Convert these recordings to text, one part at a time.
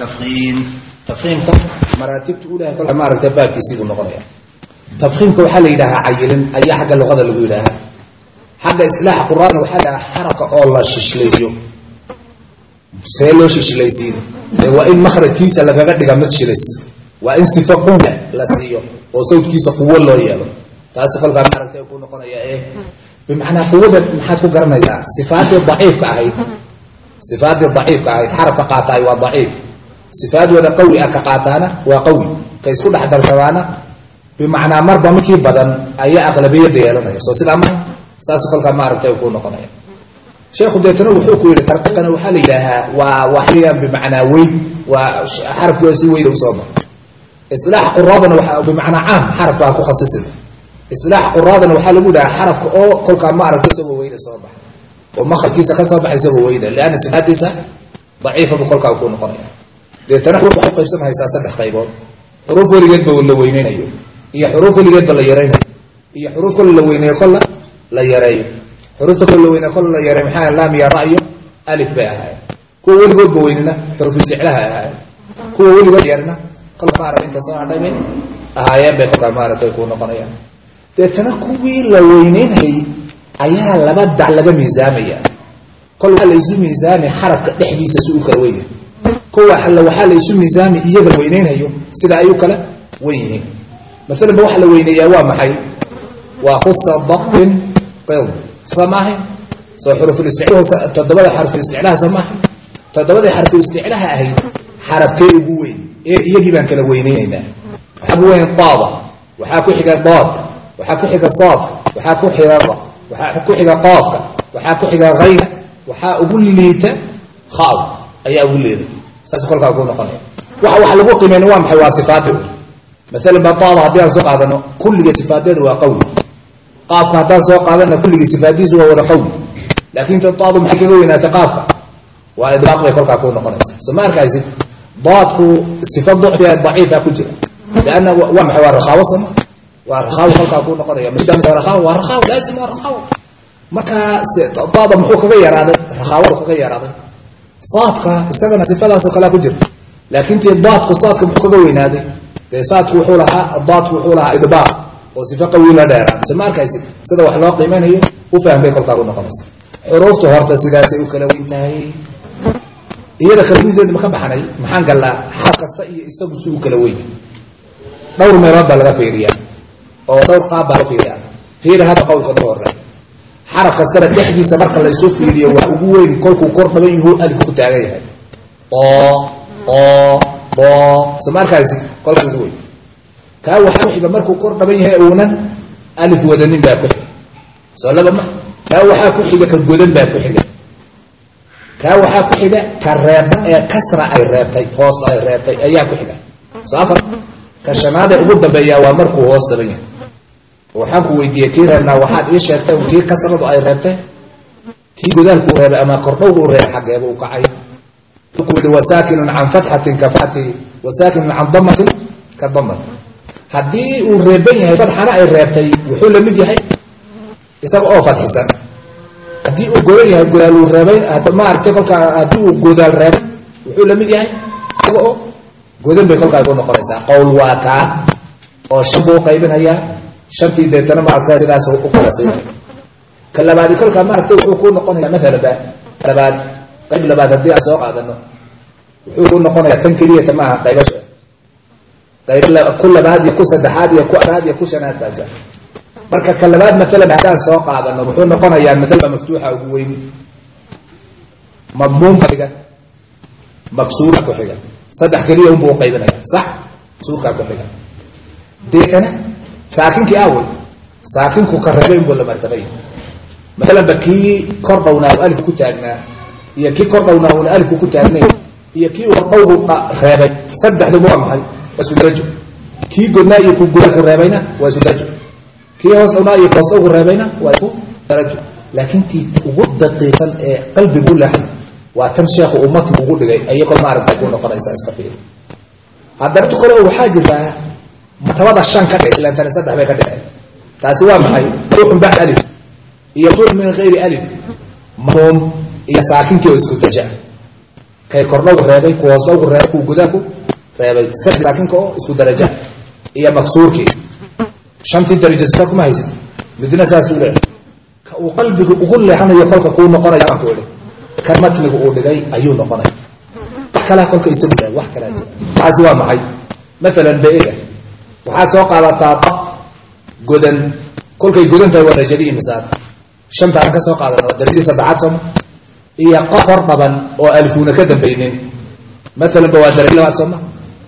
tafkiim tafkiimka waxaa la yidhahaa cayilin ayaa xagga luqada lagu yidhaahaa xagga isilaaxa quraana waxaa la yidhahaa xarabka oo la shishlaysiyo see loo shishlaysiin dee waa in makhrajkiisa lagaga dhiga mid shilays waa in sifo quwa la siiyo oo sawdkiisa quwo loo yeelo taasi kolkaa maaragta ku noqonaya ee bimacnaa quwada maxaad ku garanaysaa sifaadii daciifka ahayd sifaadii daciifka ahayd xarafka qaataay waa daciif sifaadooda qawi ah ka qaataana waa qawi ka isku dhex darsadaana bimacnaa marba midkii badan ayaa aqlabiyada yeelanaya. Soo sidaa maha saas kolkaa maaragta ku noqonaya. Sheekhu deetana wuxuu ku yidhi tarqiiqana waxaa la yidhaahaa waa waxyaan bimacnaa weyn waa xarafkooda si weyda u soo baxo isilaaxa quraadana waa bimacnaa caam xarafka ha ku khasisin. Isilaaxa quraadana waxaa lagu yidhahaa xarafka oo kolkaa maaragta isagoo weyda soo baxa oo makrajkiisa ka soo baxa isagoo weyda lianna sifaadiisa daciifa bu kolkaa ku noqonaya deetana xuruf waxay qaybsanhaysaa saddex qaybood. Xuruuf weligeedba la weyneynayo iyo xuruuf weligeedba la yaraynayo iyo xuruuf kolla la weyneeyo kolla la yareeyo. Xuruufta kolla la kolla la yareeyo maxaa laam iyo ra'yo alif bay ahaayeen. Kuwa weligoodba weynina xuruuf isticlaha ahaayeen. Kuwa weligood yarina kolla maarata inta soo hadhay ahaayeen bay kolkaa maaragtay ku noqonayaan. Deetana kuwii la weyneynayay ayaa laba dac laga miisaamaya. Kol waxaa la isu miisaami xarafka dhexdiisa si u kala weyn yahay kuwa alla waxaa la isu iyaga la weyneynayo sida kala wen yihiin maalan ba waxa la weyneeyaa waa maxay? Waa khusa daqbin qid soo maahay soo xurufulisticlaha toddobada xarfulisticlaha soo maahay toddobadii xarfulisticlaha ahayd xarafkee ugu weyn. Ee iyagii baan kala weyneynaynaa waxaa ugu weyn daada waxaa ku xiga dood waxaa ku xiga soodka waxaa ku xiga waxaa ku xiga qoofka waxaa ku xiga hayna waxaa ugu liita khaab ayaa ugu leeday saas kolkaa ku noqonaya. Waxa waxa lagu qiimeyn waa maxay? Waa sifaadi maalan ba daada haddii aan soo qaadano kulliga sifaadeedu waa qawi qaafka haddaan soo qaadana kulligii sifaadiisu waa wada qawi laakin ta daadu maxay kaga weynaatay qaafka? Waa idlaaq bay kolkaa ku noqonaysa. Soo ma arkaysid daadku sifa ducfiya daciifa ku jira. Lianna waa maxay? Waa rakhaawo sooma waa rakhaawo kolkaa ku noqonaya. Rakhaawo waa rakhaawo laazim waa rakhaawo marka daada muxuu kaga yaraaday rakhaawadu kaga yaraaday saadka isagana sifadaasoo kalea ku jirta laakin tii daadku saadka muxuu kaga weynaaday. Dee saadku wuxuu lahaa daadku wuxuu lahaa idbaaq oo sifa qawi la dheeraa. Mise ma arkaysid sida wax loo qiimeynayo u fahmbay kolkaa ku noqonaysa. Xuruufta horta sidaasay u kala weyn tahay. Iyada kalamideeda ma ka baxnay maxaan gallaa xaraf kasta iyo isagu si u kala weynya dhowr meelood baa laga fiiriyaa oo dhowr qaab baa laga fiiriyaa. Fiiri hadda qowlka ugu hore xaraf kastana dhexdiisa marka la isu fiiriyo waa ugu weyn kolkuu kor dhaban yahu alifku ku taagan yahay. Oo oo oo so ma arkaysi kolka ugu weyn. Kaa waxaa ku xiga markuu kor dhaban yahay uunan alif wadanin baa ku xiga. Soo laba ma kaa waxaa ku xiga ka godan baa ku xiga. Kaa waxaa ku xiga ka reebta ee kasra ay reebtay hoosta ay reebtay ayaa ku xiga. Soo afar ka shanaadee ugu dambeeyaa waa markuu hoos dhaban yahay waxaan ku weydiiyey kii reebnaa waxaad ii sheegtay kii kasradu ay reebtay? Kii godaalkuu reebay ama kordhowgu reebay xaggeeba u kacay. Markuu yihi wasaakinun can fatxatin ka fati wasaakinun can damatin ka damat haddii uu reeban yahay fatxana ay reebtay wuxuu la mid yahay. Isaga oo fadxisan haddii uu godan yahay godaaluu reebay maaragtay kolkaa haddii uu godaal reebay wuxuu la mid yahay. Isaga oo godan bay kolkaa ku noqonaysaa. Qowl waa kaa oo shan buu qaybinayaa shantii deetana maaragta sidaas u kala siinaya ka labaadi kolkaa maaragtay wuxuu ku noqonaya maalanba labaad qayb labaad haddii aan soo qaadano wuxuu ku noqonaya tan keliyata maaha qaybasha qayb ku labaad iyo ku saddexaad iyo ku araad iyo ku shanaad baa jira. Marka ka labaad maalan haddaan soo qaadano wuxuu noqonayaa maalanba maftuuxa ugu weyn. Madmuumka xiga maksuurka ku xiga. Saddex keliya unbuu uqaybinaya sax maksuurkaa ku xiga. Deetana saakinkii awey saakinku ka reebay inbuu la martabay. Maalanba kii kor dhawnaa alif ku taagnaa iyo kii kor dhawnaa una alifku ku taagnay iyo kii wardhowgu reebay. Saddexduba waa maxay? Waa isku darajo. Kii godnaa iyo ku godaalku reebayna waa isku darajo. Kii hoos dhawnaa iyo hoos dhowgu reebayna waa isku darajo. Laakiin tii ugu daqiiqsan ee qalbigu leexan waa tan sheekhu matni ugu dhigay ayagoo maaragtay ku noqonaysaa iska fiiri. Haddana tu waxaa jirtaa martabada shan ka dhig ilaan tani saddex bay ka dhigeen taasi waa maxay? Ruuxun bacd alif iyo ruux min hayri alif. Mamuum iyo saakinkii oo isku daja. Kay kordhagu reebay ku hoosdhagu reebay ku reebay. Saakinka oo isku daraja iyo maksuurkii. Shantii daraja sa kuma haysid. Midna saasuu leehay ka uu qalbigu ugu leexanayo kolka kuu noqonaya baan ku kan matnigu uu dhigay ayuu noqonaya wax kalaa kolka isagu lehay wax kalaa jira waxaasi waa maxay? Maalan beega waxaad soo qaadataa dab godan. Kolkay godan tahay waa darajadii imisaad shantaan ka soo qaadana waa darajadii saddexaad sooma iyo qof hor dhaban oo alfuuna ka dambaynin. Maalan ba waa darajadii labaad sooma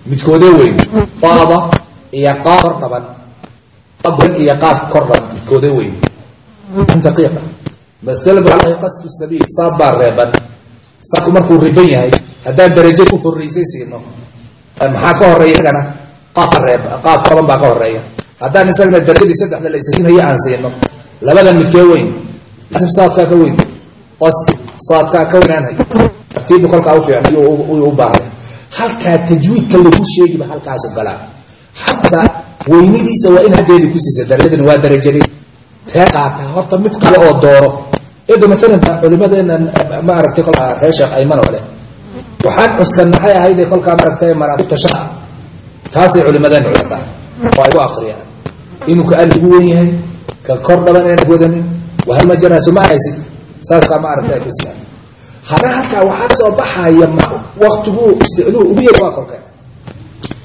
midkoodee weyn. Daada iyo qaaf kor dhaban. Godan iyo qaaf kor dhaban midkoodee weyn. Daqiiqa maalan ba wallahi qasdu sabiil. Saad baa reeban. Saadku markuu riban yahay haddaan darajada u horreysay siino maxaa ka horreeya isagana qaaf kooban baa ka horreeya haddaan isagana darajadii saddexda la isasiinhayo aan siino. Labadan midkee weyn saadkaa ka weyn saadkaa ka weynaanhayo tartiibbu kolkaa u fiican u baahaya halkaa tajwiidka lagu sheegiba halkaasu galaa. Halkasa weynadiisa waa in haddeedii ku siisa waa darajadii. Tee qaata horta mid kale oo dooro. Eda maalan culimadeenan ma aragtay kolkaa reer sheekh ayman oo leh. Waxaan cuskan maxay ahayde kolkaa maaragtay maraatibta shaa taasay culimadeena custaa oo ay ku akriyaan inuu ka alif ugu yahay ka kor dhaban inaan wadanin. Wahal ma jaraaso ma ahaysid saaskaa ma aragtay ay ku siiyaan. Halkaa waxaa ka soo baxaya waktigu isticduu ugu yar waa kolka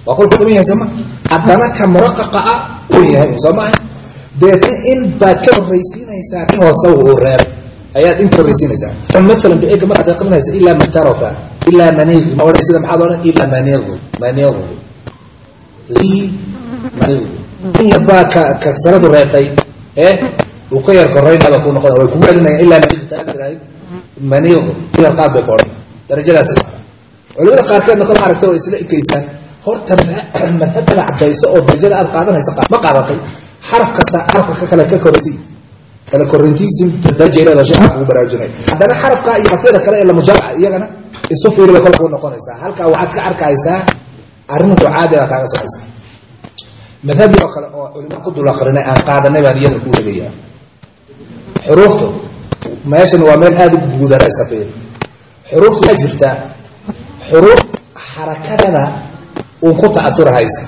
waa kolka saman yahay sooma haddana ka muraqaqa ah wen yahay soo maaha deetna in baad ka horraysiinaysaa ka hoos uu reebay ayaad in ka horraysiinaysaa maalan beega markaad aqrinaysa ilaa matarofa ilaa maniq ma odhan sida maxaad odhan ilaa maniq maniq lii maniq in yar baa ka kasaradu reebtay ee uu ka yar koraynaaba ku noqon way kugu celinayaan ilaa maniq yar qaad bay ku odhan darajadaas culimada qaarkeedna kala aragtay oo isla ekeysaan horta madhabada caddayso oo darajada aad qaadanaysa ma qaadatay. Xaraf kasta xarafka ka kale ka koraysi kala korintiisi darajeereeda kugu baraarujinay haddana xarafka iyo lafyada kale ee lamujaaca iyagana isu fiiri bay noqonaysaa. Halkaa waxaad ka arkaysaa arrintu caadi baa kaaga socaysa. Madhabi oo kale oo culimo ku dul aqrinay aan qaadanay baan iyada kuu hegayaa. Xuruuftu meeshan waa meel aada u guudana iska fiiri xuruuftu waxaa jirta xuruuf xarakadada uun ku ta'aurahaysa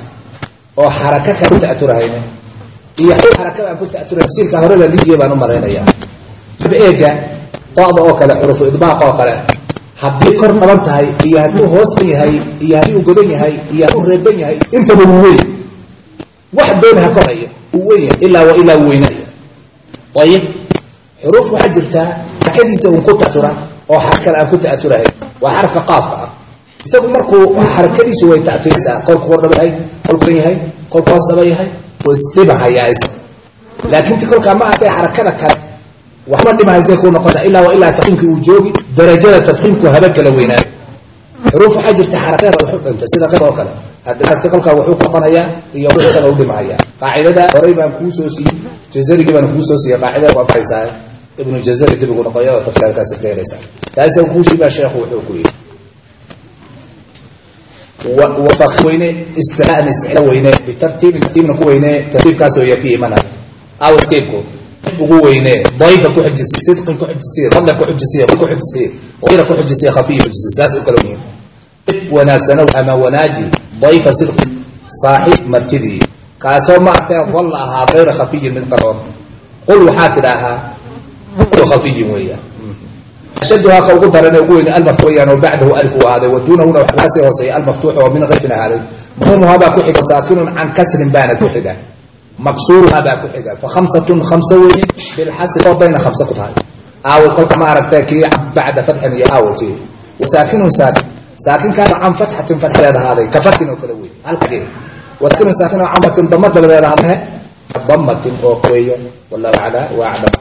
oo xaraka kale ku ta'aurahayna iyo xarakada aan ku ta'aura tafsiirka hore la liigiya baan u malaynayaa. Eega dada oo kale xurufu idbaaq oo kale haddii kor dhaban tahay iyo hadduu hoostan yahay iyo haddii uu godan yahay iyo hadduu reeban yahay intaba wuu weyn. Wax dooni ha korayo wuu weyn yahay ilaa ilaa weynaya ayib. Xuruuf waxaa jirtaa xarakadiisa uun ku ta'aura oo xaraka kale aan ku ta'aurahayn waa xarafka qaafka ah. Isagu markuu xarakadiisu way ta'auraysaa kolku kor dhaba yahay kolku yahay kolku hoos yahay isdhibahayaa is. Laakiin ti kolkaa ma arkay xarakada kale waxba dhimahaysay ku noqonaysa ilaa wa ilaa tafhiimkii uu joogi darajada tafhiimku haba kala weynaayo xuruuf waxaa jirta xarakada wuxu dhinta sida qeyb oo kale. Aragti kolkaa wuxuu noqonayaa iyo wuxuu isaga u dhimahayaa qaacidada horey baan kuu soo siiyey jazarigii baan kuu soo siiyey qaacidada waa baxaysaa ibnu jazari dib ugu noqoya oo tafsiirkaasi ka helaysaa taasi kuu shiibaa sheekhu wuxuu ku yidhi. Weyne istilaa isticla weyne bitartiibin tartiibna ku weyne tartiibkaasoo yafi imanayo aw tartiibku ugu weyne dayfa ku xujisi sidqin ku xujisiye radda ku xujisiye ku xujisiye ira ku xujisiye khafiy xujisiye saas u kala yihiin dib wanaagsanow ama wanaaji dayfa sidqin saaxiib martidii kaasoo maartay dalla ahaa gayra khafiyin mid qaroon. Qul waxaa tidhaahaa khafiyin weeyaan shaduhaa ka ugu daran ugu weyn almaftu weyaan oo bacdahu alif uu ahaaday wa duunahuna waxaa ka sii hooseeya almaftuux oo min kayfin ahaaday. Mafhuumuhaa baa ku xiga saakinun can kasrin baana ku xiga maksuuruhaa baa ku xiga fa khamsatun khamsa weeye bilxasri bayna khamsa ku tahay aawe kolka ma aragta kii bacda fatxin iyo aawati wasaakinun saakin saakinkaana can fatxatin fatxadeed ahaaday ka fatin oo kale wey halkagee wasaakinun saakin oo can fatin dama dabadeed ahaaday damatin oo weeya wallahu aclaa wa aclam